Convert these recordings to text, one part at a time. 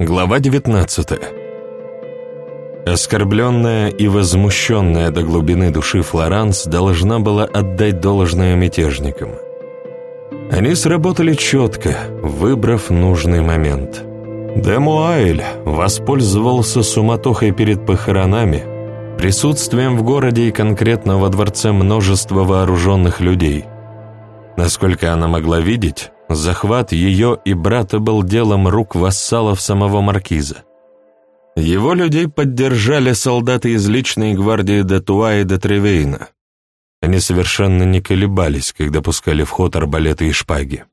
Глава 19 Оскорбленная и возмущенная до глубины души Флоранс должна была отдать должное мятежникам. Они сработали четко, выбрав нужный момент. Демуайль воспользовался суматохой перед похоронами, присутствием в городе и конкретно во дворце множества вооруженных людей. Насколько она могла видеть, Захват ее и брата был делом рук вассалов самого маркиза. Его людей поддержали солдаты из личной гвардии Датуа и Тревейна. Они совершенно не колебались, когда пускали в ход арбалеты и шпаги.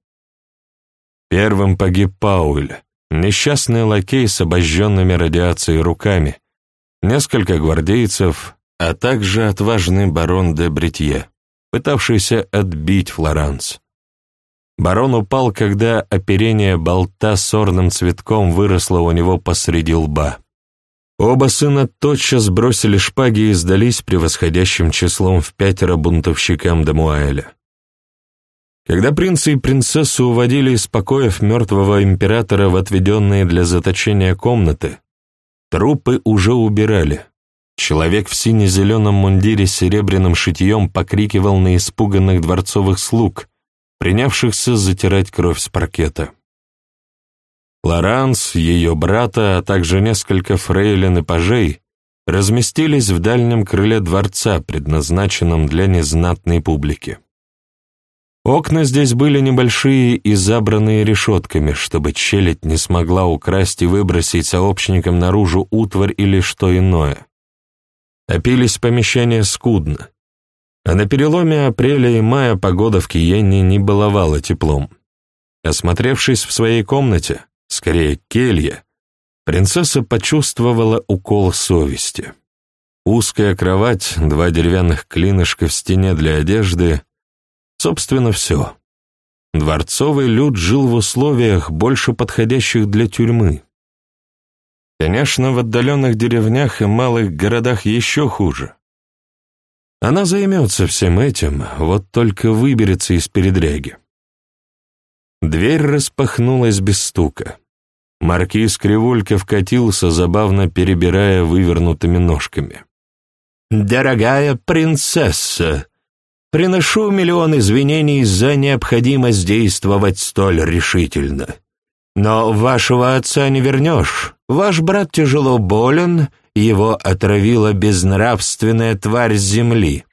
Первым погиб Пауль, несчастный лакей с обожженными радиацией руками, несколько гвардейцев, а также отважный барон де Бретье, пытавшийся отбить Флоранс. Барон упал, когда оперение болта с орным цветком выросло у него посреди лба. Оба сына тотчас бросили шпаги и сдались превосходящим числом в пятеро бунтовщикам Дамуаэля. Когда принца и принцессу уводили из покоев мертвого императора в отведенные для заточения комнаты, трупы уже убирали. Человек в сине-зеленом мундире с серебряным шитьем покрикивал на испуганных дворцовых слуг, принявшихся затирать кровь с паркета. Лоранс, ее брата, а также несколько фрейлин и пажей разместились в дальнем крыле дворца, предназначенном для незнатной публики. Окна здесь были небольшие и забранные решетками, чтобы челядь не смогла украсть и выбросить сообщникам наружу утварь или что иное. Опились помещения скудно, а на переломе апреля и мая погода в Киене не баловала теплом. Осмотревшись в своей комнате, скорее келье, принцесса почувствовала укол совести. Узкая кровать, два деревянных клинышка в стене для одежды — собственно, все. Дворцовый люд жил в условиях, больше подходящих для тюрьмы. Конечно, в отдаленных деревнях и малых городах еще хуже. Она займется всем этим, вот только выберется из передряги. Дверь распахнулась без стука. Маркиз Кривулька вкатился, забавно перебирая вывернутыми ножками. «Дорогая принцесса, приношу миллион извинений за необходимость действовать столь решительно. Но вашего отца не вернешь. Ваш брат тяжело болен, его отравила безнравственная тварь земли.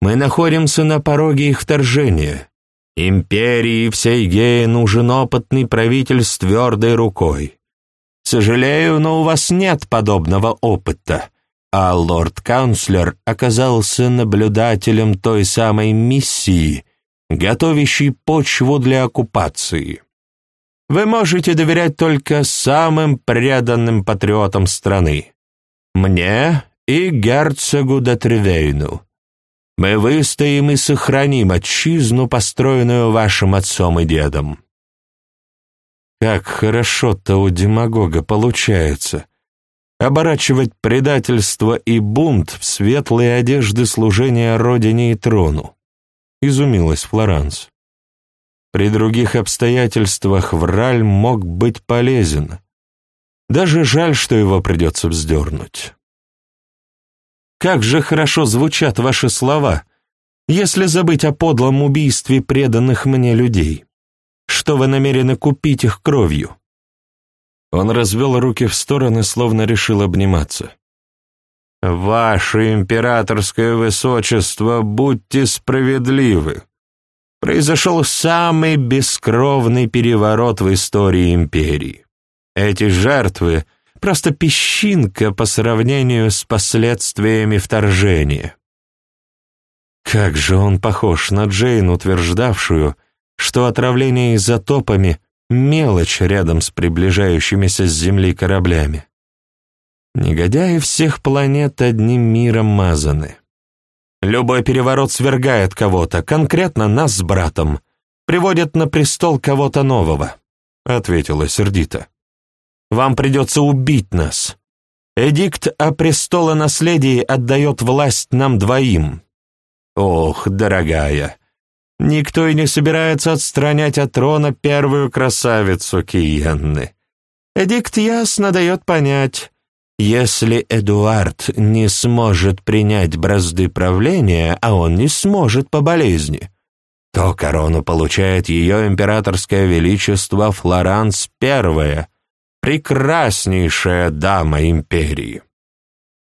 Мы находимся на пороге их вторжения. Империи всей Геи нужен опытный правитель с твердой рукой. Сожалею, но у вас нет подобного опыта, а лорд-канцлер оказался наблюдателем той самой миссии, готовящей почву для оккупации. Вы можете доверять только самым преданным патриотам страны мне и герцогу Дотревейну. Мы выстоим и сохраним отчизну, построенную вашим отцом и дедом. Как хорошо-то у демагога получается оборачивать предательство и бунт в светлые одежды служения родине и трону, изумилась Флоранс. При других обстоятельствах Враль мог быть полезен, даже жаль, что его придется вздернуть. Как же хорошо звучат ваши слова, если забыть о подлом убийстве преданных мне людей. Что вы намерены купить их кровью?» Он развел руки в стороны, словно решил обниматься. «Ваше императорское высочество, будьте справедливы. Произошел самый бескровный переворот в истории империи. Эти жертвы — просто песчинка по сравнению с последствиями вторжения. Как же он похож на Джейн, утверждавшую, что отравление изотопами — мелочь рядом с приближающимися с Земли кораблями. Негодяи всех планет одним миром мазаны. Любой переворот свергает кого-то, конкретно нас с братом, приводит на престол кого-то нового, — ответила сердито. Вам придется убить нас. Эдикт о престолонаследии отдает власть нам двоим. Ох, дорогая, никто и не собирается отстранять от трона первую красавицу Киенны. Эдикт ясно дает понять, если Эдуард не сможет принять бразды правления, а он не сможет по болезни, то корону получает ее императорское величество Флоранс I, прекраснейшая дама империи.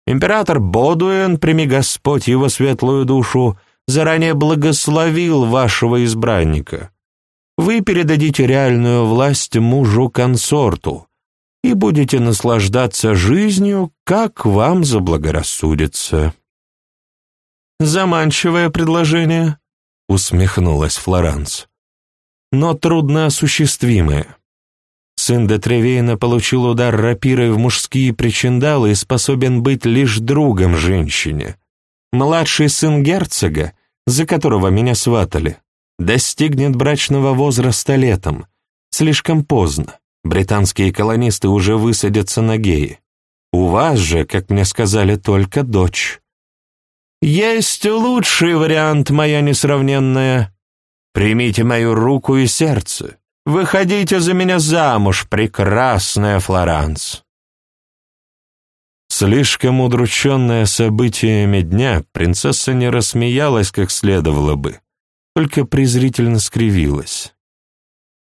Император Бодуэн, прими Господь его светлую душу, заранее благословил вашего избранника. Вы передадите реальную власть мужу-консорту и будете наслаждаться жизнью, как вам заблагорассудится. Заманчивое предложение, усмехнулась Флоранс. Но трудно осуществимое. Сын де Тревейна получил удар рапирой в мужские причиндалы и способен быть лишь другом женщине. Младший сын герцога, за которого меня сватали, достигнет брачного возраста летом. Слишком поздно. Британские колонисты уже высадятся на геи. У вас же, как мне сказали, только дочь. Есть лучший вариант, моя несравненная. Примите мою руку и сердце. Выходите за меня замуж, прекрасная Флоранс. Слишком удрученная событиями дня, принцесса не рассмеялась, как следовало бы, только презрительно скривилась.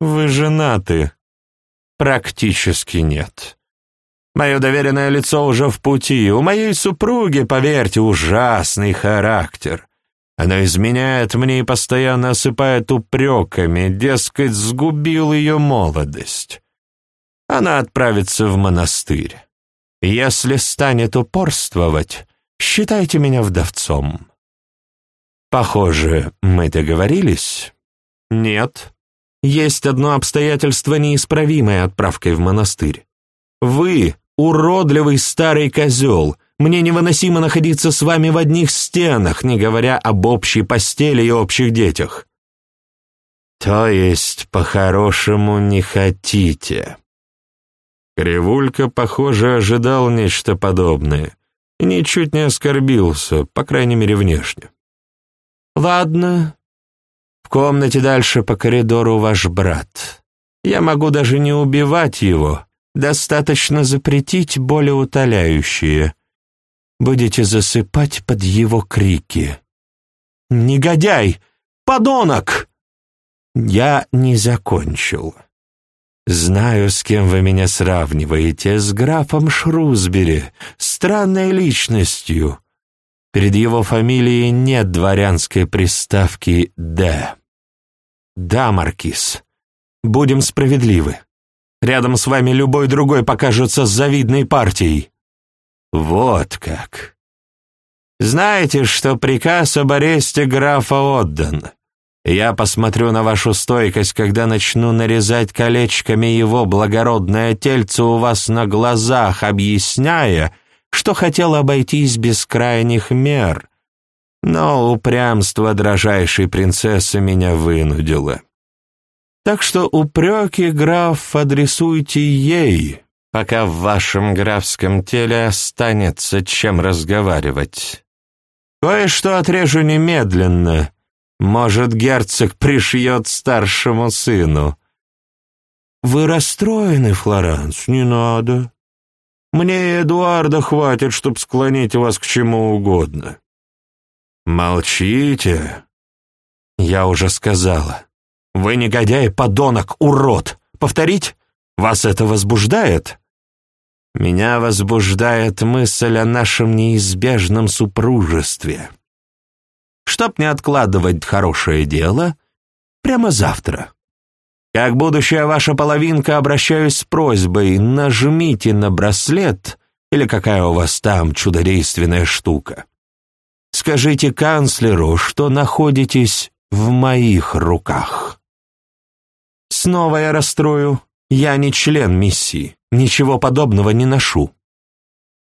«Вы женаты?» «Практически нет. Мое доверенное лицо уже в пути. У моей супруги, поверьте, ужасный характер. Она изменяет мне и постоянно осыпает упреками, дескать, сгубил ее молодость. Она отправится в монастырь. Если станет упорствовать, считайте меня вдовцом. Похоже, мы договорились? Нет. Есть одно обстоятельство неисправимое отправкой в монастырь. Вы — уродливый старый козел, мне невыносимо находиться с вами в одних стенах, не говоря об общей постели и общих детях». «То есть, по-хорошему, не хотите?» Кривулька, похоже, ожидал нечто подобное ничуть не оскорбился, по крайней мере, внешне. «Ладно. В комнате дальше по коридору ваш брат. Я могу даже не убивать его, достаточно запретить более утоляющие будете засыпать под его крики. «Негодяй! Подонок!» Я не закончил. Знаю, с кем вы меня сравниваете, с графом Шрусбери, странной личностью. Перед его фамилией нет дворянской приставки «Д». Да, Маркиз, будем справедливы. Рядом с вами любой другой покажется завидной партией. Вот как. Знаете, что приказ об аресте графа отдан. Я посмотрю на вашу стойкость, когда начну нарезать колечками его благородное тельце у вас на глазах, объясняя, что хотел обойтись без крайних мер. Но упрямство дрожайшей принцессы меня вынудило. Так что упреки, граф, адресуйте ей, пока в вашем графском теле останется чем разговаривать. Кое-что отрежу немедленно. Может, герцог пришьет старшему сыну. Вы расстроены, Флоранс, не надо. Мне Эдуарда хватит, чтобы склонить вас к чему угодно. Молчите. Я уже сказала. Вы негодяй, подонок, урод. Повторить? Вас это возбуждает? Меня возбуждает мысль о нашем неизбежном супружестве. Чтоб не откладывать хорошее дело, прямо завтра. Как будущая ваша половинка обращаюсь с просьбой, нажмите на браслет или какая у вас там чудодейственная штука. Скажите канцлеру, что находитесь в моих руках. Снова я расстрою. Я не член миссии. Ничего подобного не ношу.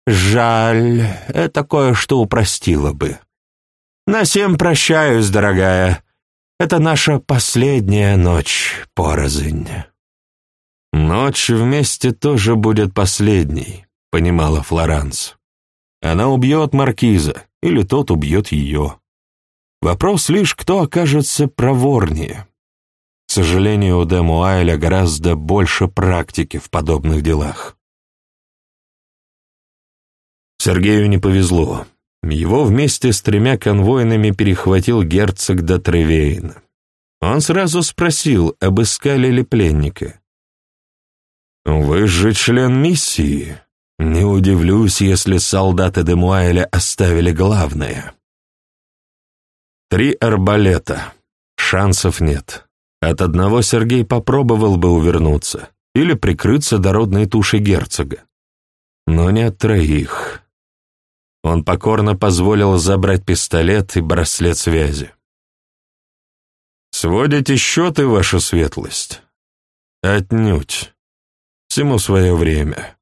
Жаль, это кое-что упростило бы. На всем прощаюсь, дорогая. Это наша последняя ночь порознь. Ночь вместе тоже будет последней, понимала Флоранс. Она убьет маркиза, или тот убьет ее. Вопрос лишь, кто окажется проворнее. К сожалению, у Демуайля гораздо больше практики в подобных делах. Сергею не повезло. Его вместе с тремя конвойными перехватил герцог до Тревейн. Он сразу спросил, обыскали ли пленника. «Вы же член миссии. Не удивлюсь, если солдаты Демуайля оставили главное». Три арбалета. Шансов нет. От одного Сергей попробовал бы увернуться или прикрыться дородной тушей герцога. Но не от троих. Он покорно позволил забрать пистолет и браслет связи. «Сводите счеты, ваша светлость?» «Отнюдь. Всему свое время.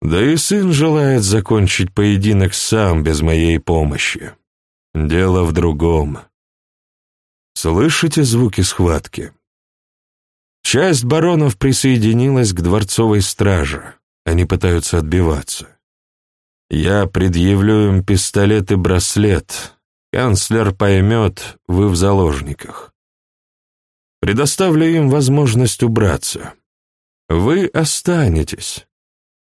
Да и сын желает закончить поединок сам, без моей помощи. Дело в другом. Слышите звуки схватки?» Часть баронов присоединилась к дворцовой страже. Они пытаются отбиваться. Я предъявлю им пистолет и браслет. Канцлер поймет, вы в заложниках. Предоставлю им возможность убраться. Вы останетесь.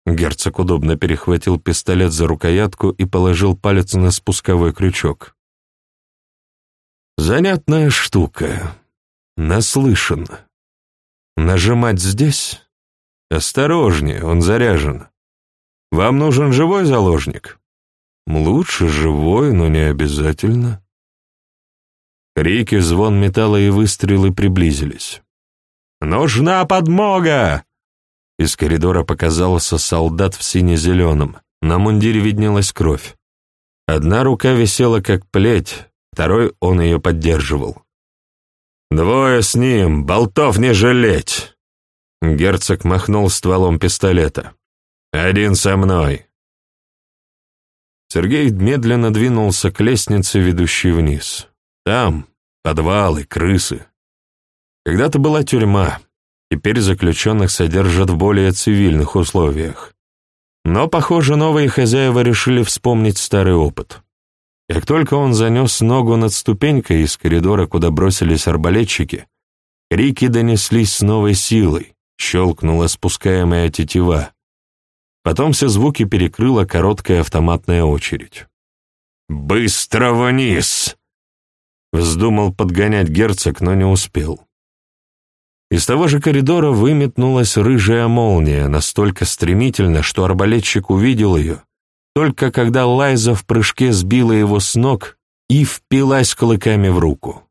Герцог удобно перехватил пистолет за рукоятку и положил палец на спусковой крючок. Занятная штука. Наслышан. Нажимать здесь? Осторожнее, он заряжен. Вам нужен живой заложник? Лучше живой, но не обязательно. Крики, звон металла и выстрелы приблизились. «Нужна подмога!» Из коридора показался солдат в сине-зеленом. На мундире виднелась кровь. Одна рука висела как плеть, второй он ее поддерживал. «Двое с ним, болтов не жалеть!» Герцог махнул стволом пистолета. «Один со мной!» Сергей медленно двинулся к лестнице, ведущей вниз. Там подвалы, крысы. Когда-то была тюрьма, теперь заключенных содержат в более цивильных условиях. Но, похоже, новые хозяева решили вспомнить старый опыт. Как только он занес ногу над ступенькой из коридора, куда бросились арбалетчики, крики донеслись с новой силой, щелкнула спускаемая тетива. Потом все звуки перекрыла короткая автоматная очередь. «Быстро вниз!» Вздумал подгонять герцог, но не успел. Из того же коридора выметнулась рыжая молния, настолько стремительно, что арбалетчик увидел ее, только когда Лайза в прыжке сбила его с ног и впилась клыками в руку.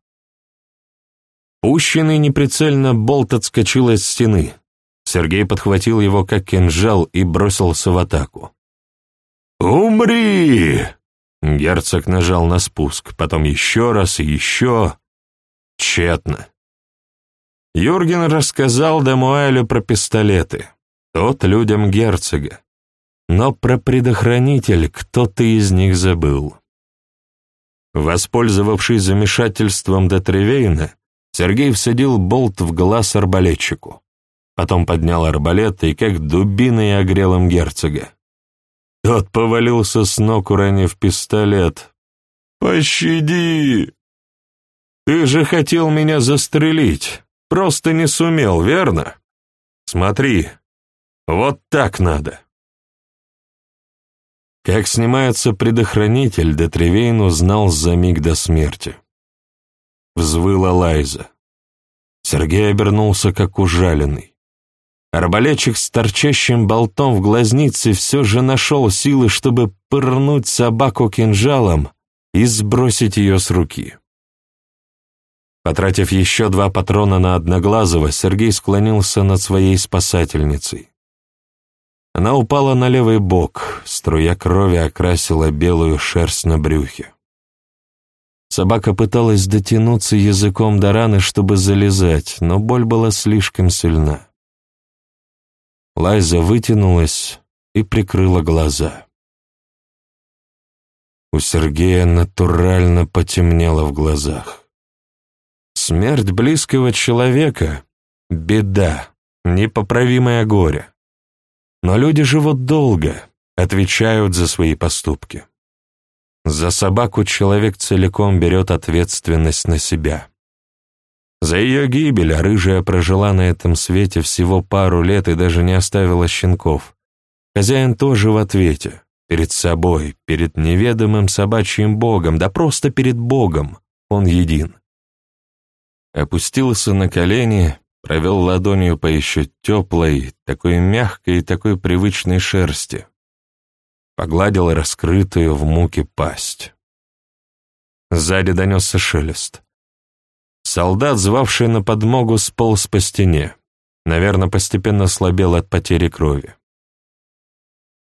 Пущенный неприцельно болт отскочил от стены, Сергей подхватил его как кинжал и бросился в атаку. «Умри!» Герцог нажал на спуск, потом еще раз и еще. Тщетно. Юрген рассказал Демуэлю про пистолеты. Тот людям герцога. Но про предохранитель кто-то из них забыл. Воспользовавшись замешательством Детревейна, Сергей всадил болт в глаз арбалетчику. Потом поднял арбалет и как дубиной огрел им герцога. Тот повалился с ног, уронив пистолет. «Пощади! Ты же хотел меня застрелить, просто не сумел, верно? Смотри, вот так надо!» Как снимается предохранитель, Детревейн узнал за миг до смерти. Взвыла Лайза. Сергей обернулся, как ужаленный. Арбалетчик с торчащим болтом в глазнице все же нашел силы, чтобы пырнуть собаку кинжалом и сбросить ее с руки. Потратив еще два патрона на Одноглазого, Сергей склонился над своей спасательницей. Она упала на левый бок, струя крови окрасила белую шерсть на брюхе. Собака пыталась дотянуться языком до раны, чтобы залезать, но боль была слишком сильна. Лайза вытянулась и прикрыла глаза. У Сергея натурально потемнело в глазах. Смерть близкого человека — беда, непоправимое горе. Но люди живут долго, отвечают за свои поступки. За собаку человек целиком берет ответственность на себя. За ее гибель а рыжая прожила на этом свете всего пару лет и даже не оставила щенков. Хозяин тоже в ответе. Перед собой, перед неведомым собачьим богом, да просто перед богом. Он един. Опустился на колени, провел ладонью по еще теплой, такой мягкой и такой привычной шерсти. Погладил раскрытую в муке пасть. Сзади донесся шелест. Солдат, звавший на подмогу, сполз по стене. Наверное, постепенно слабел от потери крови.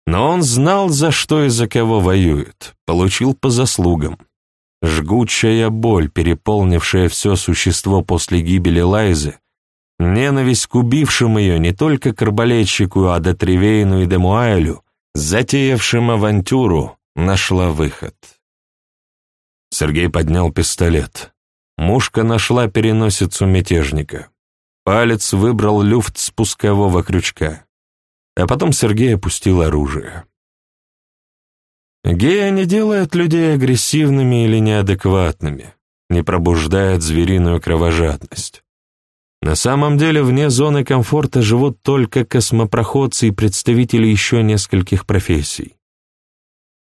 Но он знал, за что и за кого воюет, получил по заслугам. Жгучая боль, переполнившая все существо после гибели Лайзы, ненависть к убившим ее не только к арбалетчику, а до и Демуайлю, затеявшим авантюру, нашла выход. Сергей поднял пистолет. Мушка нашла переносицу мятежника. Палец выбрал люфт спускового крючка. А потом Сергей опустил оружие. Гея не делает людей агрессивными или неадекватными, не пробуждает звериную кровожадность. На самом деле вне зоны комфорта живут только космопроходцы и представители еще нескольких профессий.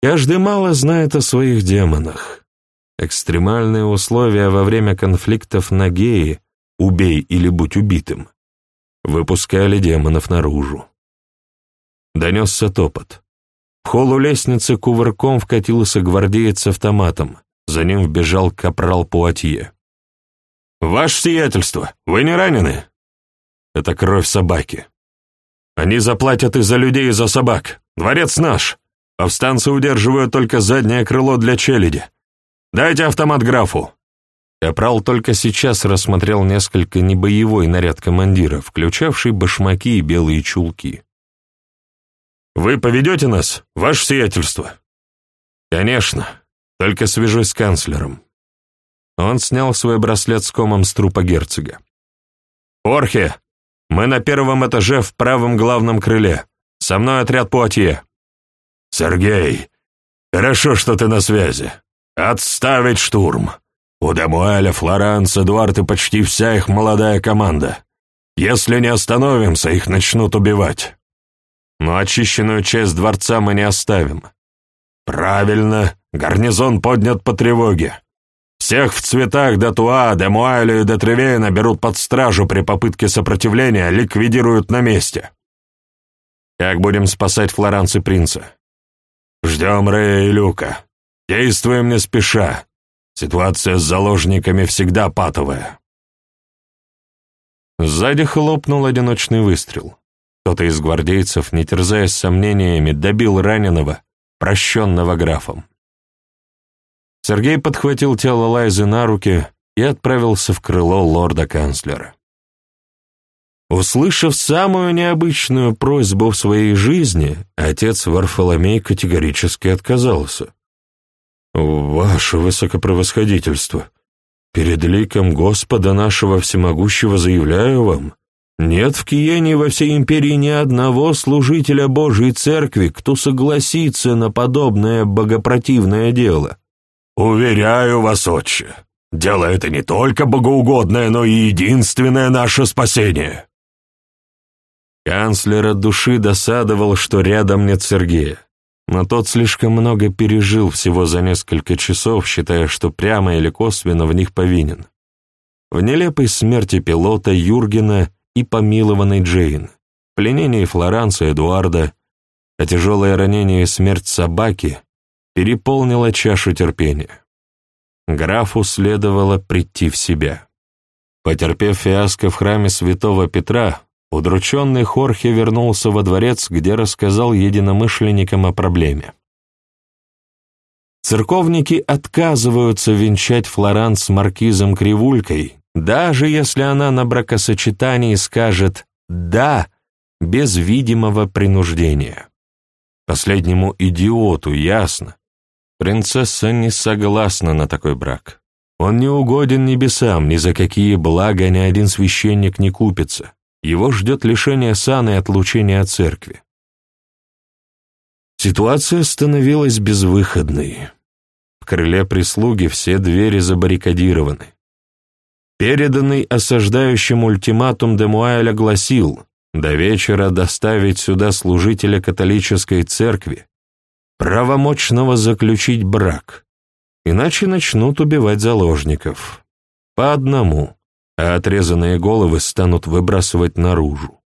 Каждый мало знает о своих демонах. Экстремальные условия во время конфликтов на Гее «убей или будь убитым» выпускали демонов наружу. Донесся топот. В холлу лестницы кувырком вкатился гвардеец с автоматом. За ним вбежал капрал Пуатье. «Ваше сиятельство, вы не ранены?» «Это кровь собаки. Они заплатят и за людей, и за собак. Дворец наш. Повстанцы удерживают только заднее крыло для челяди. Дайте автомат графу». Капрал только сейчас рассмотрел несколько небоевой наряд командира, включавший башмаки и белые чулки. Вы поведете нас, ваше сиятельство?» «Конечно, только свяжусь с канцлером». Он снял свой браслет с комом с трупа герцога. «Орхе, мы на первом этаже в правом главном крыле. Со мной отряд Пуатье». «Сергей, хорошо, что ты на связи. Отставить штурм. У Демуэля, Флоранс, Эдуард и почти вся их молодая команда. Если не остановимся, их начнут убивать но очищенную часть дворца мы не оставим. Правильно, гарнизон поднят по тревоге. Всех в цветах до Туа, до Муайля и до Тревейна берут под стражу при попытке сопротивления, ликвидируют на месте. Как будем спасать Флоранс и принца? Ждем Рея и Люка. Действуем не спеша. Ситуация с заложниками всегда патовая. Сзади хлопнул одиночный выстрел. Кто-то из гвардейцев, не терзаясь сомнениями, добил раненого, прощенного графом. Сергей подхватил тело Лайзы на руки и отправился в крыло лорда-канцлера. Услышав самую необычную просьбу в своей жизни, отец Варфоломей категорически отказался. «Ваше высокопревосходительство, перед ликом Господа нашего всемогущего заявляю вам, нет в Киене во всей империи ни одного служителя Божьей Церкви, кто согласится на подобное богопротивное дело. Уверяю вас, отче, дело это не только богоугодное, но и единственное наше спасение. Канцлер от души досадовал, что рядом нет Сергея, но тот слишком много пережил всего за несколько часов, считая, что прямо или косвенно в них повинен. В нелепой смерти пилота Юргена и помилованной Джейн, пленение Флоранса Эдуарда, а тяжелое ранение и смерть собаки переполнила чашу терпения. Графу следовало прийти в себя. Потерпев фиаско в храме святого Петра, удрученный Хорхе вернулся во дворец, где рассказал единомышленникам о проблеме. Церковники отказываются венчать Флоранс с маркизом Кривулькой, даже если она на бракосочетании скажет «да» без видимого принуждения. Последнему идиоту ясно. Принцесса не согласна на такой брак. Он не угоден небесам, ни за какие блага ни один священник не купится. Его ждет лишение сана и отлучение от церкви. Ситуация становилась безвыходной. В крыле прислуги все двери забаррикадированы. Переданный осаждающим ультиматум Демуайля гласил до вечера доставить сюда служителя католической церкви, правомочного заключить брак, иначе начнут убивать заложников. По одному, а отрезанные головы станут выбрасывать наружу.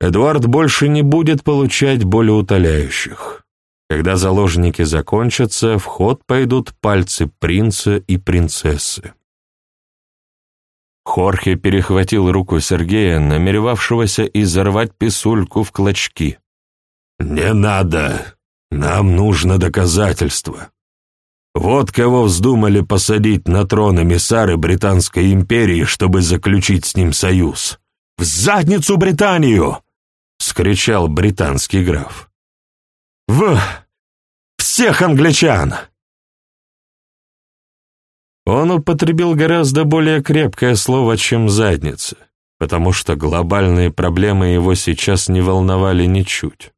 Эдуард больше не будет получать болеутоляющих. Когда заложники закончатся, в ход пойдут пальцы принца и принцессы. Хорхе перехватил руку Сергея, намеревавшегося изорвать писульку в клочки. «Не надо! Нам нужно доказательство. Вот кого вздумали посадить на трон эмиссары Британской империи, чтобы заключить с ним союз. В задницу Британию!» — скричал британский граф. «В... всех англичан!» Он употребил гораздо более крепкое слово, чем «задница», потому что глобальные проблемы его сейчас не волновали ничуть.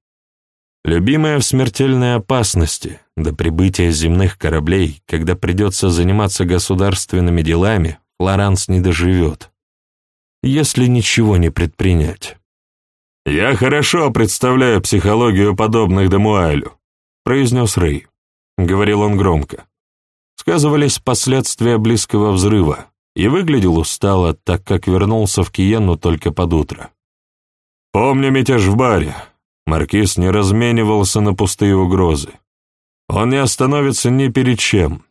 Любимая в смертельной опасности, до прибытия земных кораблей, когда придется заниматься государственными делами, Флоранс не доживет, если ничего не предпринять. «Я хорошо представляю психологию подобных Демуайлю», — произнес Рэй. Говорил он громко. Сказывались последствия близкого взрыва, и выглядел устало, так как вернулся в Киену только под утро. «Помню мятеж в баре. Маркиз не разменивался на пустые угрозы. Он не остановится ни перед чем.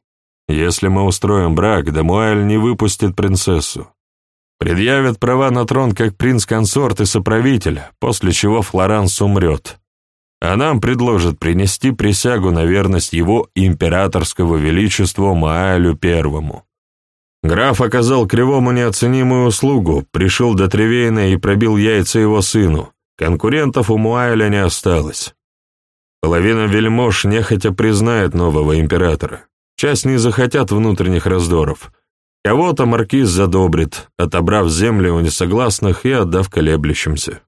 Если мы устроим брак, Демуэль не выпустит принцессу. Предъявит права на трон как принц-консорт и соправитель, после чего Флоранс умрет. А нам предложат принести присягу на верность его императорского величеству Маалю Первому. Граф оказал Кривому неоценимую услугу, пришел до Тревейна и пробил яйца его сыну. Конкурентов у Муайля не осталось. Половина вельмож нехотя признает нового императора. Часть не захотят внутренних раздоров, Кого-то маркиз задобрит, отобрав земли у несогласных и отдав колеблющимся.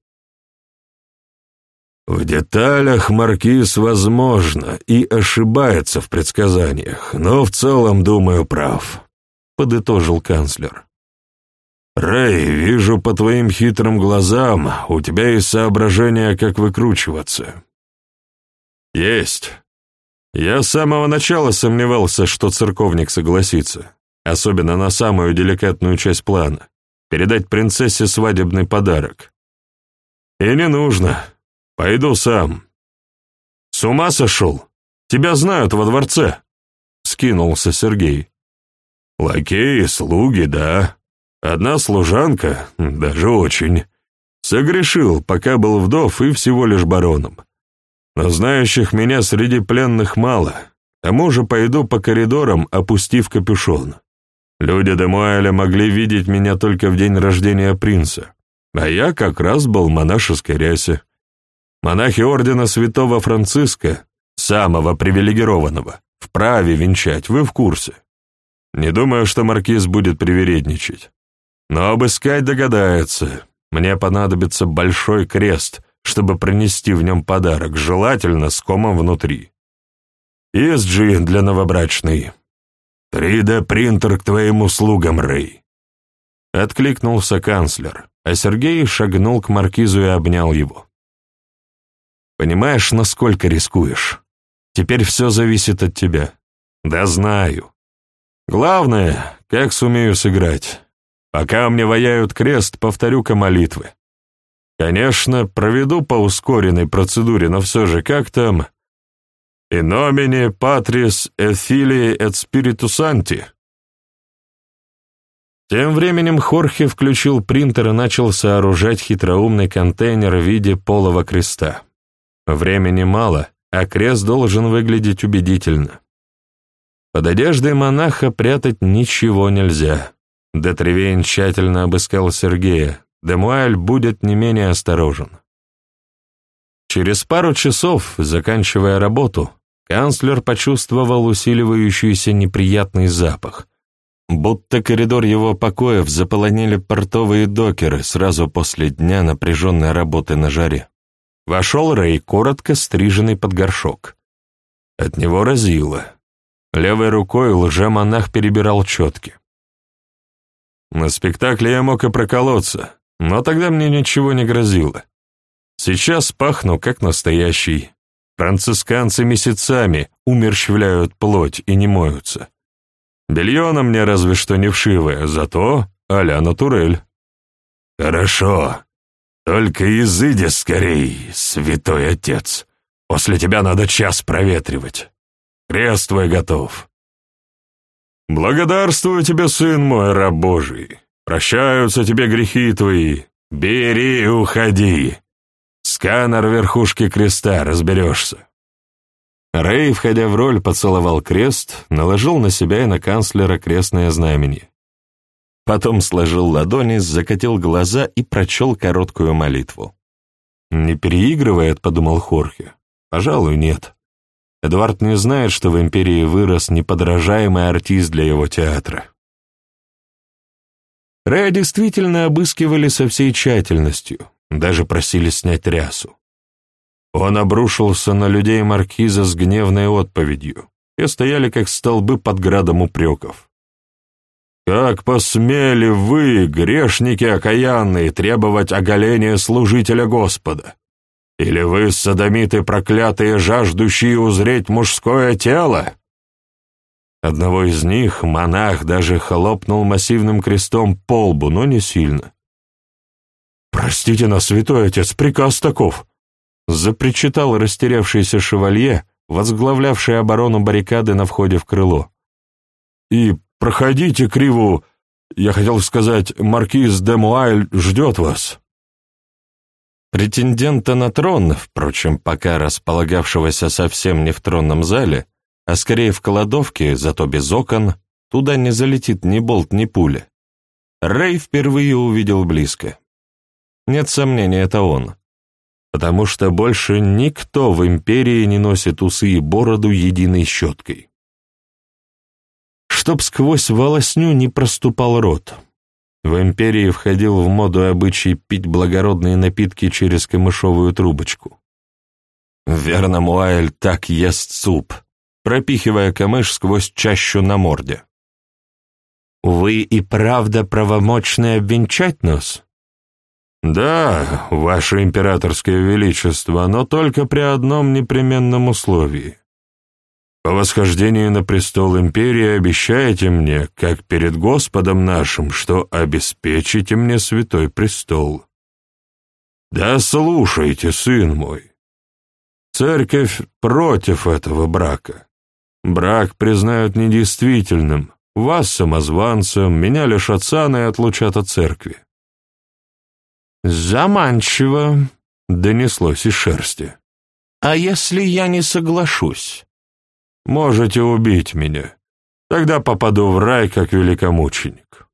В деталях маркиз, возможно, и ошибается в предсказаниях, но в целом, думаю, прав, — подытожил канцлер. «Рэй, вижу по твоим хитрым глазам, у тебя есть соображения, как выкручиваться». «Есть. Я с самого начала сомневался, что церковник согласится особенно на самую деликатную часть плана, передать принцессе свадебный подарок. И не нужно. Пойду сам. С ума сошел? Тебя знают во дворце. Скинулся Сергей. Лакеи, слуги, да. Одна служанка, даже очень. Согрешил, пока был вдов и всего лишь бароном. Но знающих меня среди пленных мало. К тому же пойду по коридорам, опустив капюшон. Люди Демуэля могли видеть меня только в день рождения принца, а я как раз был в монашеской рясе. Монахи ордена святого Франциска, самого привилегированного, вправе венчать, вы в курсе. Не думаю, что маркиз будет привередничать. Но обыскать догадается. Мне понадобится большой крест, чтобы принести в нем подарок, желательно с комом внутри. ESG для новобрачной. 3D-принтер к твоим услугам, Рэй!» Откликнулся канцлер, а Сергей шагнул к маркизу и обнял его. «Понимаешь, насколько рискуешь? Теперь все зависит от тебя. Да знаю. Главное, как сумею сыграть. Пока мне ваяют крест, повторю-ка молитвы. Конечно, проведу по ускоренной процедуре, но все же как там «In nomine Patris et Filii et Spiritus Sancti». Тем временем Хорхе включил принтер и начал сооружать хитроумный контейнер в виде полого креста. Времени мало, а крест должен выглядеть убедительно. Под одеждой монаха прятать ничего нельзя. Детревейн тщательно обыскал Сергея, Демуэль будет не менее осторожен. Через пару часов, заканчивая работу, Канцлер почувствовал усиливающийся неприятный запах, будто коридор его покоев заполонили портовые докеры сразу после дня напряженной работы на жаре. Вошел Рэй, коротко стриженный под горшок. От него разило. Левой рукой лже-монах перебирал четки. На спектакле я мог и проколоться, но тогда мне ничего не грозило. Сейчас пахну как настоящий. Францисканцы месяцами умерщвляют плоть и не моются. Белье на мне разве что не вшивое, зато а-ля натурель. Хорошо. Только изыди скорей, святой отец. После тебя надо час проветривать. Крест твой готов. Благодарствую тебе, сын мой, раб Божий. Прощаются тебе грехи твои. Бери и уходи. Сканер верхушки креста, разберешься. Рэй, входя в роль, поцеловал крест, наложил на себя и на канцлера крестное знамение. Потом сложил ладони, закатил глаза и прочел короткую молитву. «Не переигрывает», — подумал Хорхе. «Пожалуй, нет. Эдуард не знает, что в империи вырос неподражаемый артист для его театра». Рэя действительно обыскивали со всей тщательностью, даже просили снять рясу. Он обрушился на людей маркиза с гневной отповедью, и стояли как столбы под градом упреков. «Как посмели вы, грешники окаянные, требовать оголения служителя Господа? Или вы, садомиты проклятые, жаждущие узреть мужское тело?» Одного из них монах даже хлопнул массивным крестом по лбу, но не сильно. «Простите нас, святой отец, приказ таков!» запричитал растерявшийся шевалье, возглавлявший оборону баррикады на входе в крыло. «И проходите криву, я хотел сказать, маркиз де Муайль ждет вас». Претендента на трон, впрочем, пока располагавшегося совсем не в тронном зале, а скорее в кладовке, зато без окон, туда не залетит ни болт, ни пуля. Рэй впервые увидел близко. Нет сомнения, это он потому что больше никто в империи не носит усы и бороду единой щеткой. Чтоб сквозь волосню не проступал рот. В империи входил в моду обычай пить благородные напитки через камышовую трубочку. Верно, Муайль так ест суп, пропихивая камыш сквозь чащу на морде. «Вы и правда правомочны обвенчать нас?» «Да, ваше императорское величество, но только при одном непременном условии. По восхождении на престол империи обещаете мне, как перед Господом нашим, что обеспечите мне святой престол. Да слушайте, сын мой. Церковь против этого брака. Брак признают недействительным, вас самозванцем, меня лишат сана и отлучат от церкви. «Заманчиво», — донеслось из шерсти. «А если я не соглашусь?» «Можете убить меня. Тогда попаду в рай как великомученик».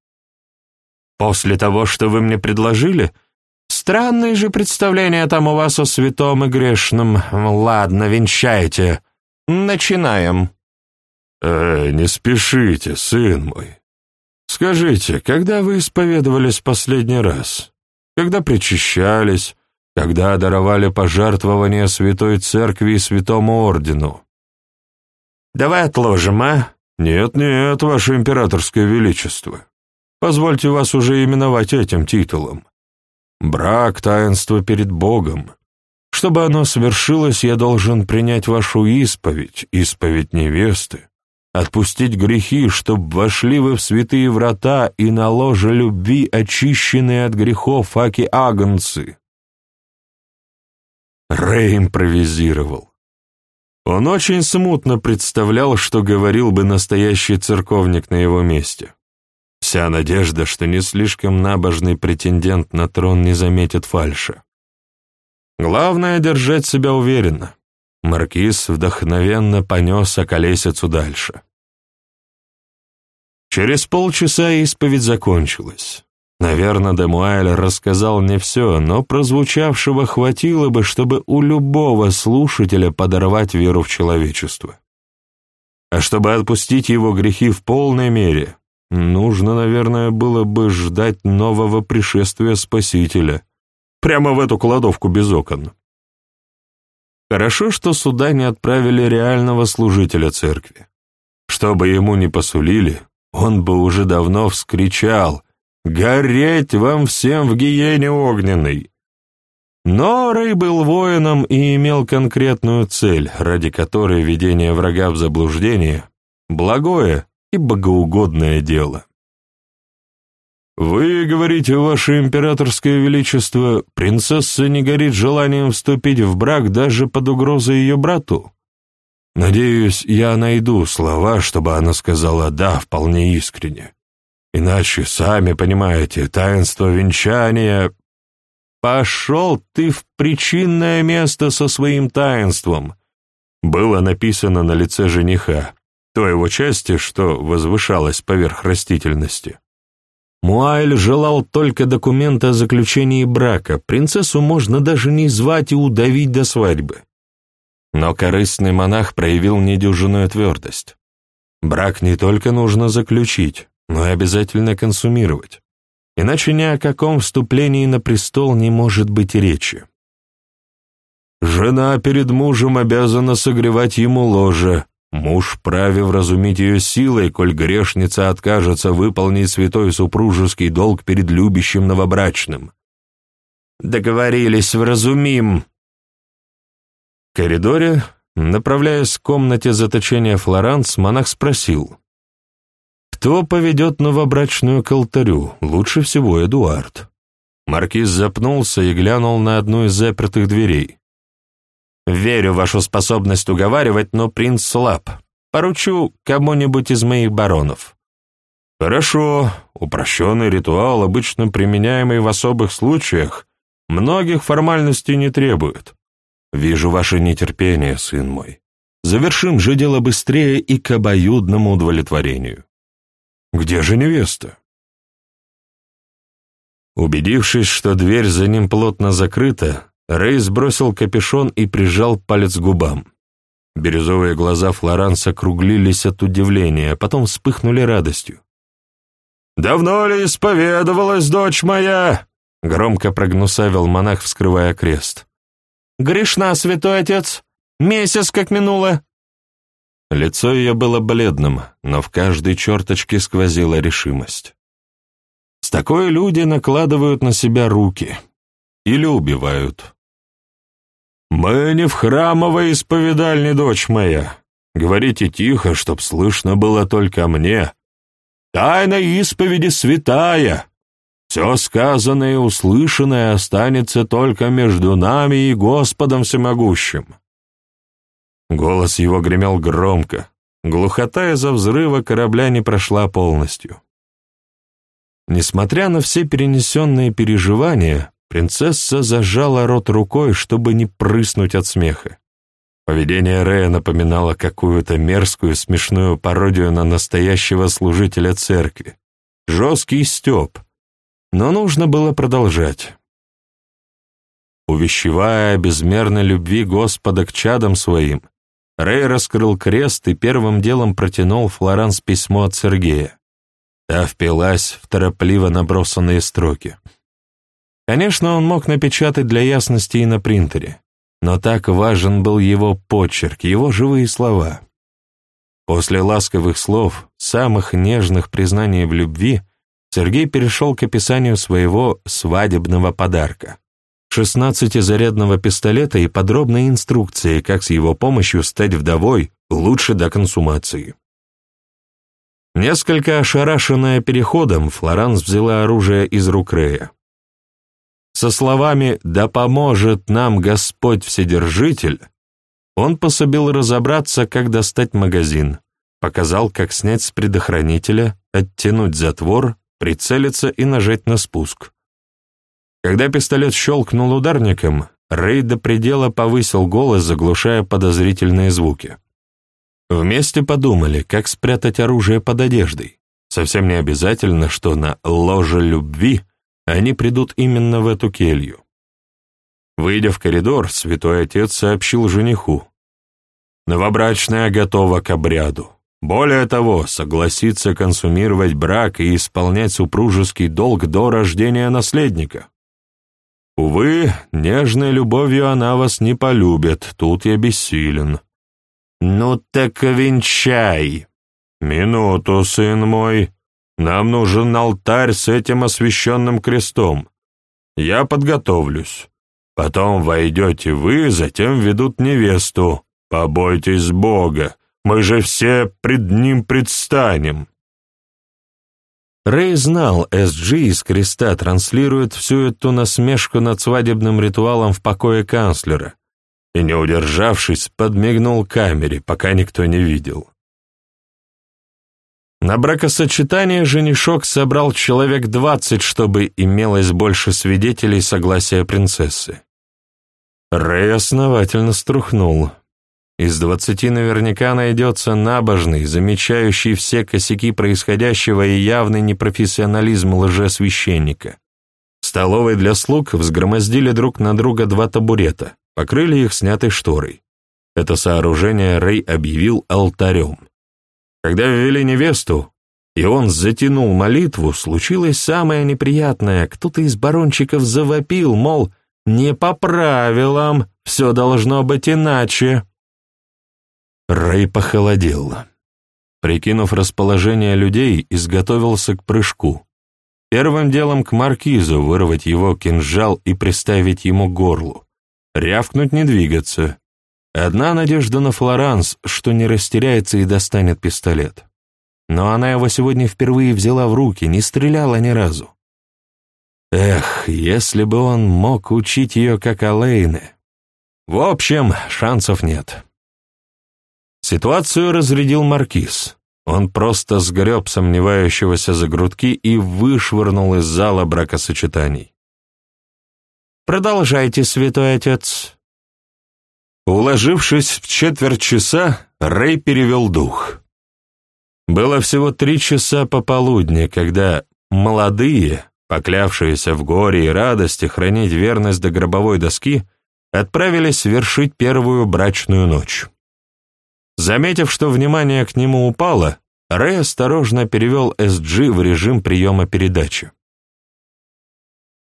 «После того, что вы мне предложили?» «Странные же представления там у вас о святом и грешном. Ладно, венчайте. Начинаем». «Э, не спешите, сын мой. Скажите, когда вы исповедовались последний раз?» когда причащались, когда даровали пожертвования Святой Церкви и Святому Ордену. «Давай отложим, а?» «Нет-нет, Ваше Императорское Величество. Позвольте вас уже именовать этим титулом. Брак — таинство перед Богом. Чтобы оно свершилось, я должен принять вашу исповедь, исповедь невесты, отпустить грехи, чтоб вошли вы в святые врата и на ложе любви, очищенные от грехов аки агнцы. Рэй импровизировал. Он очень смутно представлял, что говорил бы настоящий церковник на его месте. Вся надежда, что не слишком набожный претендент на трон не заметит фальши. Главное — держать себя уверенно. Маркиз вдохновенно понес околесицу дальше. Через полчаса исповедь закончилась. Наверное, Демуайль рассказал не все, но прозвучавшего хватило бы, чтобы у любого слушателя подорвать веру в человечество. А чтобы отпустить его грехи в полной мере, нужно, наверное, было бы ждать нового пришествия Спасителя, прямо в эту кладовку без окон. Хорошо, что сюда не отправили реального служителя церкви. Чтобы ему не посулили, он бы уже давно вскричал Гореть вам всем в гиене огненной! Но Рэй был воином и имел конкретную цель, ради которой ведение врага в заблуждение — благое и богоугодное дело. «Вы говорите, ваше императорское величество, принцесса не горит желанием вступить в брак даже под угрозой ее брату? Надеюсь, я найду слова, чтобы она сказала «да» вполне искренне. Иначе, сами понимаете, таинство венчания «Пошел ты в причинное место со своим таинством», было написано на лице жениха, той его части, что возвышалась поверх растительности. Муайль желал только документа о заключении брака, принцессу можно даже не звать и удавить до свадьбы. Но корыстный монах проявил недюжинную твердость. Брак не только нужно заключить, но и обязательно консумировать. Иначе ни о каком вступлении на престол не может быть речи. Жена перед мужем обязана согревать ему ложе, муж праве вразумить ее силой, коль грешница откажется выполнить святой супружеский долг перед любящим новобрачным. Договорились, вразумим. В коридоре, направляясь к комнате заточения Флоранс, монах спросил, кто поведет новобрачную к алтарю? Лучше всего Эдуард. Маркиз запнулся и глянул на одну из запертых дверей. «Верю в вашу способность уговаривать, но принц слаб. Поручу кому-нибудь из моих баронов». «Хорошо. Упрощенный ритуал, обычно применяемый в особых случаях, многих формальностей не требует. Вижу ваше нетерпение, сын мой. Завершим же дело быстрее и к обоюдному удовлетворению». Где же невеста? Убедившись, что дверь за ним плотно закрыта, Рэй сбросил капюшон и прижал палец к губам. Бирюзовые глаза Флоранса округлились от удивления, а потом вспыхнули радостью. «Давно ли исповедовалась дочь моя?» — громко прогнусавил монах, вскрывая крест. «Грешна, святой отец! Месяц как минуло!» Лицо ее было бледным, но в каждой черточке сквозила решимость. С такой люди накладывают на себя руки или убивают. «Мы не в храмовой исповедальне, дочь моя. Говорите тихо, чтоб слышно было только мне. Тайна исповеди святая. Все сказанное и услышанное останется только между нами и Господом Всемогущим. Голос его гремел громко. Глухота из-за взрыва корабля не прошла полностью. Несмотря на все перенесенные переживания, принцесса зажала рот рукой, чтобы не прыснуть от смеха. Поведение Рея напоминало какую-то мерзкую смешную пародию на настоящего служителя церкви. Жесткий степ. Но нужно было продолжать. Увещевая безмерной любви Господа к чадам своим, Рэй раскрыл крест и первым делом протянул Флоранс письмо от Сергея. Та впилась в торопливо набросанные строки. Конечно, он мог напечатать для ясности и на принтере, но так важен был его почерк, его живые слова. После ласковых слов, самых нежных признаний в любви, Сергей перешел к описанию своего свадебного подарка. 16-зарядного пистолета и подробные инструкции, как с его помощью стать вдовой лучше до консумации. Несколько ошарашенная переходом, Флоранс взяла оружие из рук Рея. Со словами «Да поможет нам Господь Вседержитель», он пособил разобраться, как достать магазин, показал, как снять с предохранителя, оттянуть затвор, прицелиться и нажать на спуск. Когда пистолет щелкнул ударником, Рэй до предела повысил голос, заглушая подозрительные звуки. Вместе подумали, как спрятать оружие под одеждой. Совсем не обязательно, что на ложе любви они придут именно в эту келью. Выйдя в коридор, святой отец сообщил жениху. Новобрачная готова к обряду. Более того, согласится консумировать брак и исполнять супружеский долг до рождения наследника. Увы, нежной любовью она вас не полюбит, тут я бессилен. Ну так венчай. Минуту, сын мой. Нам нужен алтарь с этим освященным крестом. Я подготовлюсь. Потом войдете вы, затем ведут невесту. Побойтесь Бога, мы же все пред Ним предстанем». Рэй знал, SG из креста транслирует всю эту насмешку над свадебным ритуалом в покое канцлера, и, не удержавшись, подмигнул камере, пока никто не видел. На бракосочетание женишок собрал человек двадцать, чтобы имелось больше свидетелей согласия принцессы. Рэй основательно струхнул. Из двадцати наверняка найдется набожный, замечающий все косяки происходящего и явный непрофессионализм лжесвященника. В столовой для слуг взгромоздили друг на друга два табурета, покрыли их снятой шторой. Это сооружение Рэй объявил алтарем. Когда ввели невесту, и он затянул молитву, случилось самое неприятное. Кто-то из барончиков завопил, мол, не по правилам, все должно быть иначе. Рэй похолодел. Прикинув расположение людей, изготовился к прыжку. Первым делом к маркизу вырвать его кинжал и приставить ему к горлу. Рявкнуть не двигаться. Одна надежда на Флоранс, что не растеряется и достанет пистолет. Но она его сегодня впервые взяла в руки, не стреляла ни разу. Эх, если бы он мог учить ее как Алейны. В общем, шансов нет. Ситуацию разрядил Маркиз. Он просто сгреб сомневающегося за грудки и вышвырнул из зала бракосочетаний. «Продолжайте, святой отец». Уложившись в четверть часа, Рэй перевел дух. Было всего три часа пополудни, когда молодые, поклявшиеся в горе и радости хранить верность до гробовой доски, отправились совершить первую брачную ночь. Заметив, что внимание к нему упало, Рэй осторожно перевел SG в режим приема передачи.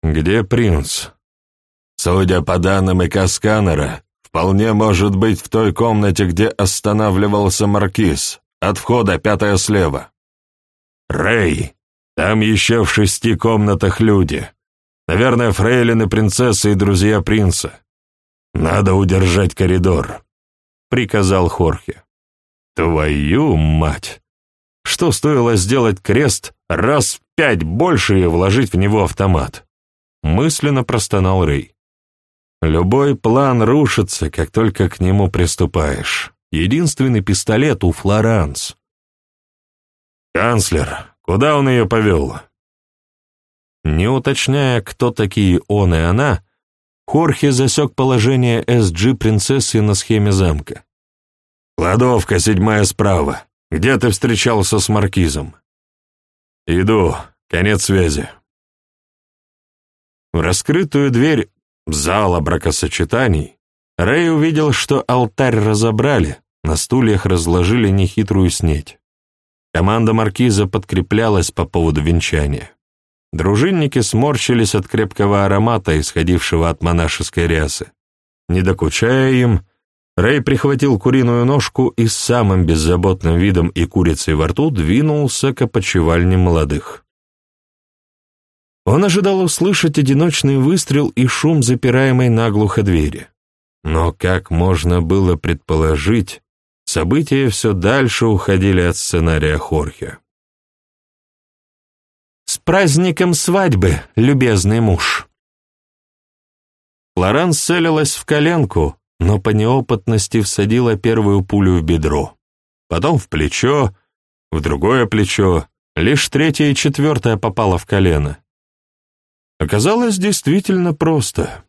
«Где принц?» «Судя по данным Экосканера, вполне может быть в той комнате, где останавливался Маркиз, от входа пятая слева». «Рэй, там еще в шести комнатах люди. Наверное, фрейлины принцессы и друзья принца. Надо удержать коридор». — приказал Хорхе. «Твою мать! Что стоило сделать крест раз в пять больше и вложить в него автомат?» Мысленно простонал Рэй. «Любой план рушится, как только к нему приступаешь. Единственный пистолет у Флоранс». «Канцлер, куда он ее повел?» Не уточняя, кто такие он и она, Хорхе засек положение SG-принцессы на схеме замка. «Кладовка, седьмая справа. Где ты встречался с маркизом?» «Иду. Конец связи». В раскрытую дверь зала бракосочетаний Рэй увидел, что алтарь разобрали, на стульях разложили нехитрую снеть. Команда маркиза подкреплялась по поводу венчания. Дружинники сморщились от крепкого аромата, исходившего от монашеской рясы. Не докучая им, Рэй прихватил куриную ножку и с самым беззаботным видом и курицей во рту двинулся к опочивальне молодых. Он ожидал услышать одиночный выстрел и шум запираемой наглухо двери. Но, как можно было предположить, события все дальше уходили от сценария Хорхе. Праздником свадьбы, любезный муж!» Лоранс целилась в коленку, но по неопытности всадила первую пулю в бедро, потом в плечо, в другое плечо, лишь третья и четвертая попала в колено. Оказалось действительно просто.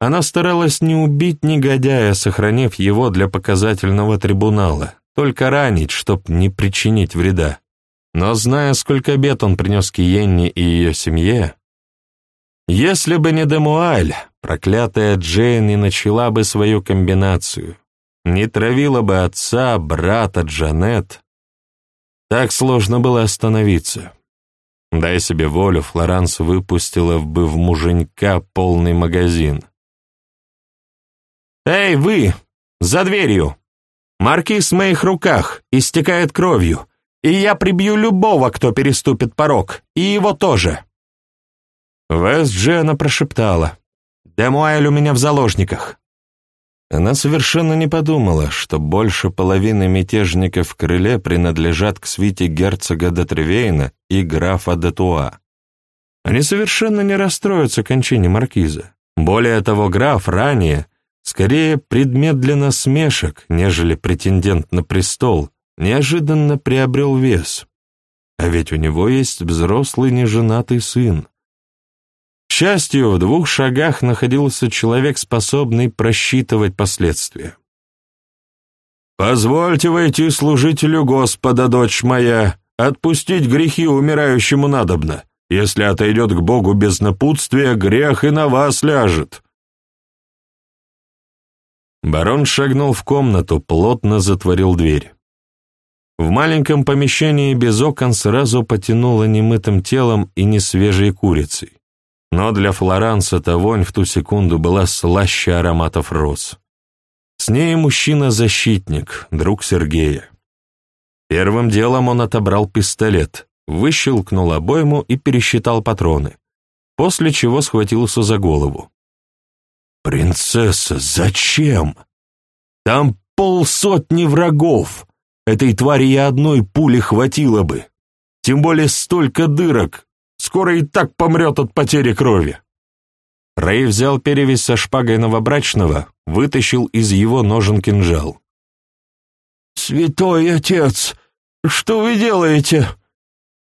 Она старалась не убить негодяя, сохранив его для показательного трибунала, только ранить, чтоб не причинить вреда. Но зная, сколько бед он принес Киенне и ее семье, если бы не Демуаль, проклятая Джейн не начала бы свою комбинацию, не травила бы отца, брата, Джанет. Так сложно было остановиться. Дай себе волю, Флоранс выпустила бы в муженька полный магазин. «Эй, вы! За дверью! Маркиз в моих руках! Истекает кровью! И я прибью любого, кто переступит порог, и его тоже». Вест Джена прошептала. «Демуэль у меня в заложниках». Она совершенно не подумала, что больше половины мятежников в крыле принадлежат к свите герцога де Тревейна и графа де Туа. Они совершенно не расстроятся кончине маркиза. Более того, граф ранее скорее предмет для насмешек, нежели претендент на престол, неожиданно приобрел вес. А ведь у него есть взрослый неженатый сын. К счастью, в двух шагах находился человек, способный просчитывать последствия. «Позвольте войти служителю Господа, дочь моя, отпустить грехи умирающему надобно. Если отойдет к Богу без напутствия, грех и на вас ляжет». Барон шагнул в комнату, плотно затворил дверь. В маленьком помещении без окон сразу потянуло немытым телом и несвежей курицей. Но для Флоранса эта вонь в ту секунду была слаще ароматов роз. С ней мужчина-защитник, друг Сергея. Первым делом он отобрал пистолет, выщелкнул обойму и пересчитал патроны, после чего схватился за голову. «Принцесса, зачем? Там полсотни врагов. Этой твари и одной пули хватило бы. Тем более столько дырок. Скоро и так помрет от потери крови». Рэй взял перевязь со шпагой новобрачного, вытащил из его ножен кинжал. «Святой отец, что вы делаете?»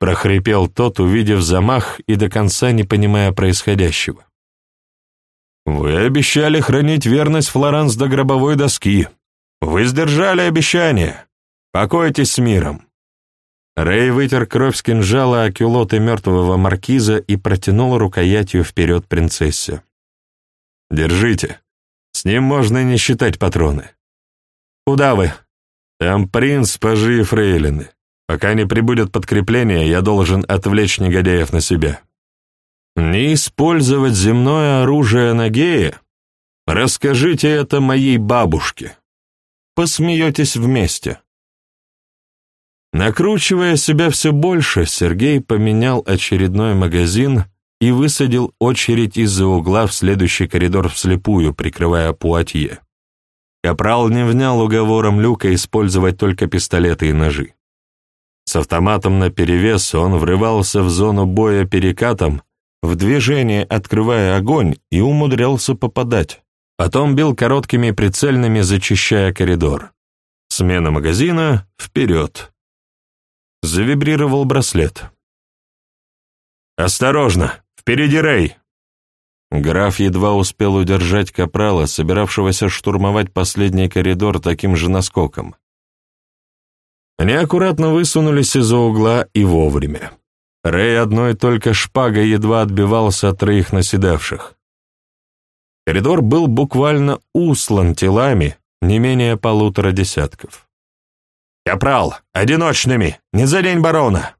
прохрипел тот, увидев замах и до конца не понимая происходящего. «Вы обещали хранить верность Флоранс до гробовой доски. Вы сдержали обещание. Покойтесь с миром». Рэй вытер кровь с кинжала о кюлоты мертвого маркиза и протянул рукоятью вперед принцессе. «Держите. С ним можно не считать патроны». «Куда вы?» «Там принц, пажи и фрейлины. Пока не прибудет подкрепление, я должен отвлечь негодяев на себя». Не использовать земное оружие на гея? Расскажите это моей бабушке. Посмеетесь вместе. Накручивая себя все больше, Сергей поменял очередной магазин и высадил очередь из-за угла в следующий коридор вслепую, прикрывая Пуатье. Капрал не внял уговором Люка использовать только пистолеты и ножи. С автоматом наперевес он врывался в зону боя перекатом, в движение открывая огонь и умудрялся попадать. Потом бил короткими прицельными, зачищая коридор. Смена магазина — вперед. Завибрировал браслет. «Осторожно! Впереди Рэй!» Граф едва успел удержать капрала, собиравшегося штурмовать последний коридор таким же наскоком. Они аккуратно высунулись из-за угла и вовремя. Рэй одной только шпагой едва отбивался от троих наседавших. Коридор был буквально услан телами не менее полутора десятков. «Капрал, одиночными, не за день барона!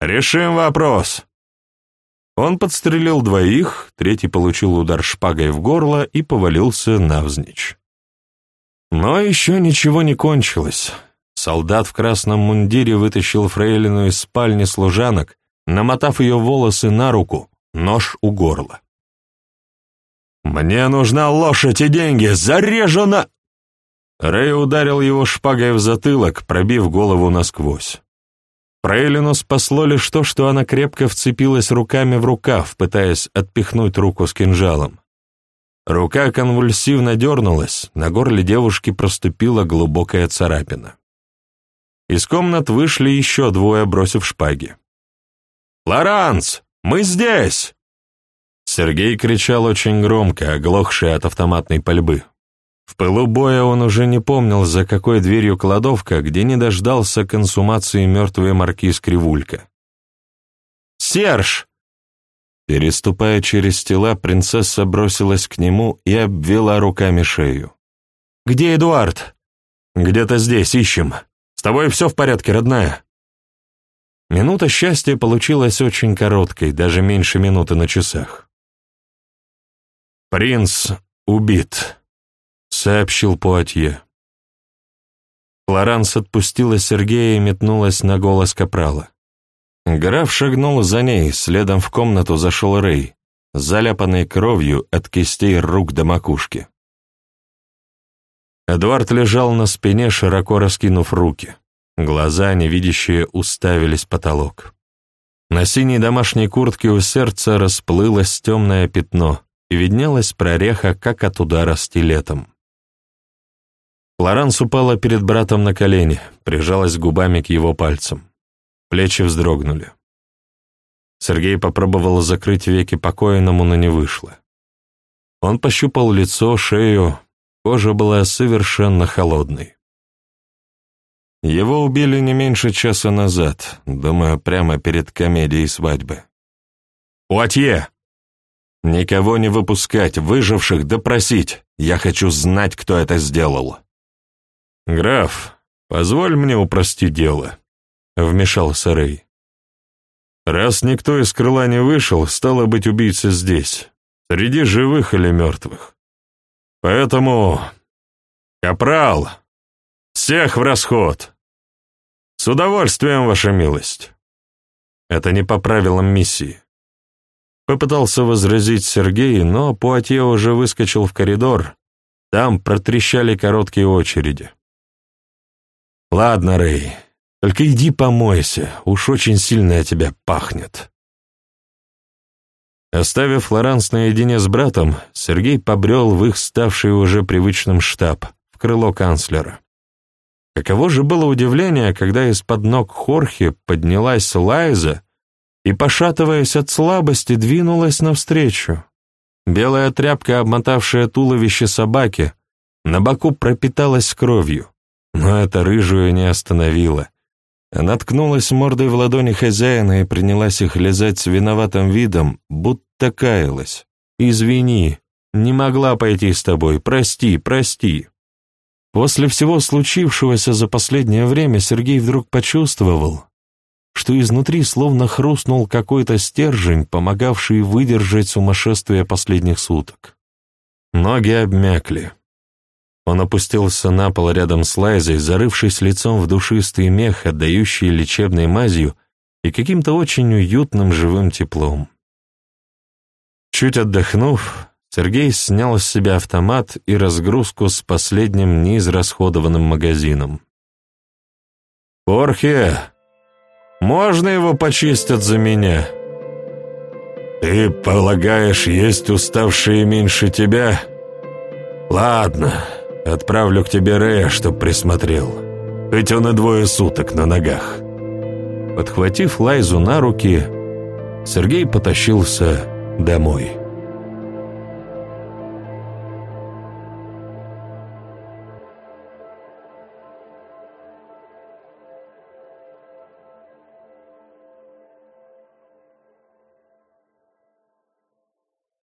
Решим вопрос!» Он подстрелил двоих, третий получил удар шпагой в горло и повалился навзничь. Но еще ничего не кончилось. Солдат в красном мундире вытащил фрейлину из спальни служанок намотав ее волосы на руку, нож у горла. «Мне нужна лошадь и деньги! Зарежу на...» Рэй ударил его шпагой в затылок, пробив голову насквозь. Фрейлину спасло лишь то, что она крепко вцепилась руками в рукав, пытаясь отпихнуть руку с кинжалом. Рука конвульсивно дернулась, на горле девушки проступила глубокая царапина. Из комнат вышли еще двое, бросив шпаги. «Лоранс, мы здесь!» Сергей кричал очень громко, оглохший от автоматной пальбы. В пылу боя он уже не помнил, за какой дверью кладовка, где не дождался консумации мертвой маркиз Кривулька. «Серж!» Переступая через тела, принцесса бросилась к нему и обвела руками шею. «Где Эдуард?» «Где-то здесь, ищем. С тобой все в порядке, родная?» Минута счастья получилась очень короткой, даже меньше минуты на часах. «Принц убит», — сообщил Пуатье. Флоранс отпустила Сергея и метнулась на голос капрала. Граф шагнул за ней, следом в комнату зашел Рэй, заляпанный кровью от кистей рук до макушки. Эдуард лежал на спине, широко раскинув руки. Глаза, невидящие, уставились в потолок. На синей домашней куртке у сердца расплылось темное пятно, и виднелась прореха, как от удара стилетом. Флоранс упала перед братом на колени, прижалась губами к его пальцам. Плечи вздрогнули. Сергей попробовал закрыть веки покойному, но не вышло. Он пощупал лицо, шею, Кожа была совершенно холодной. Его убили не меньше часа назад, думаю, прямо перед комедией свадьбы. «Уатье! Никого не выпускать, выживших допросить. Я хочу знать, кто это сделал». «Граф, позволь мне упростить дело», — вмешался Рэй. «Раз никто из крыла не вышел, стало быть убийца здесь, среди живых или мертвых. Поэтому... Капрал! Всех в расход! С удовольствием, ваша милость!» Это не по правилам миссии. Попытался возразить Сергей, но Пуатье уже выскочил в коридор. Там протрещали короткие очереди. «Ладно, Рэй, только иди помойся, уж очень сильно от тебя пахнет». Оставив Флоранс наедине с братом, Сергей побрел в их ставший уже привычным штаб, в крыло канцлера. Каково же было удивление, когда из-под ног Хорхе поднялась Лайза и, пошатываясь от слабости, двинулась навстречу. Белая тряпка, обмотавшая туловище собаки, на боку пропиталась кровью, но это рыжую не остановило. Она ткнулась мордой в ладони хозяина и принялась их лизать с виноватым видом, будто каялась. «Извини, не могла пойти с тобой, прости, прости». После всего случившегося за последнее время Сергей вдруг почувствовал, что изнутри словно хрустнул какой-то стержень, помогавший выдержать сумасшествие последних суток. Ноги обмякли. Он опустился на пол рядом с Лайзой, зарывшись лицом в душистый мех, отдающий лечебной мазью и каким-то очень уютным живым теплом. Чуть отдохнув, Сергей снял с себя автомат и разгрузку с последним неизрасходованным магазином. «Орхе, можно его почистить за меня?» «Ты полагаешь, есть уставшие меньше тебя?» «Ладно». Отправлю к тебе Рея, чтоб присмотрел. Хоть он и двое суток на ногах». Подхватив Лайзу на руки, Сергей потащился домой.